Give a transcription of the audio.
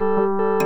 Ha.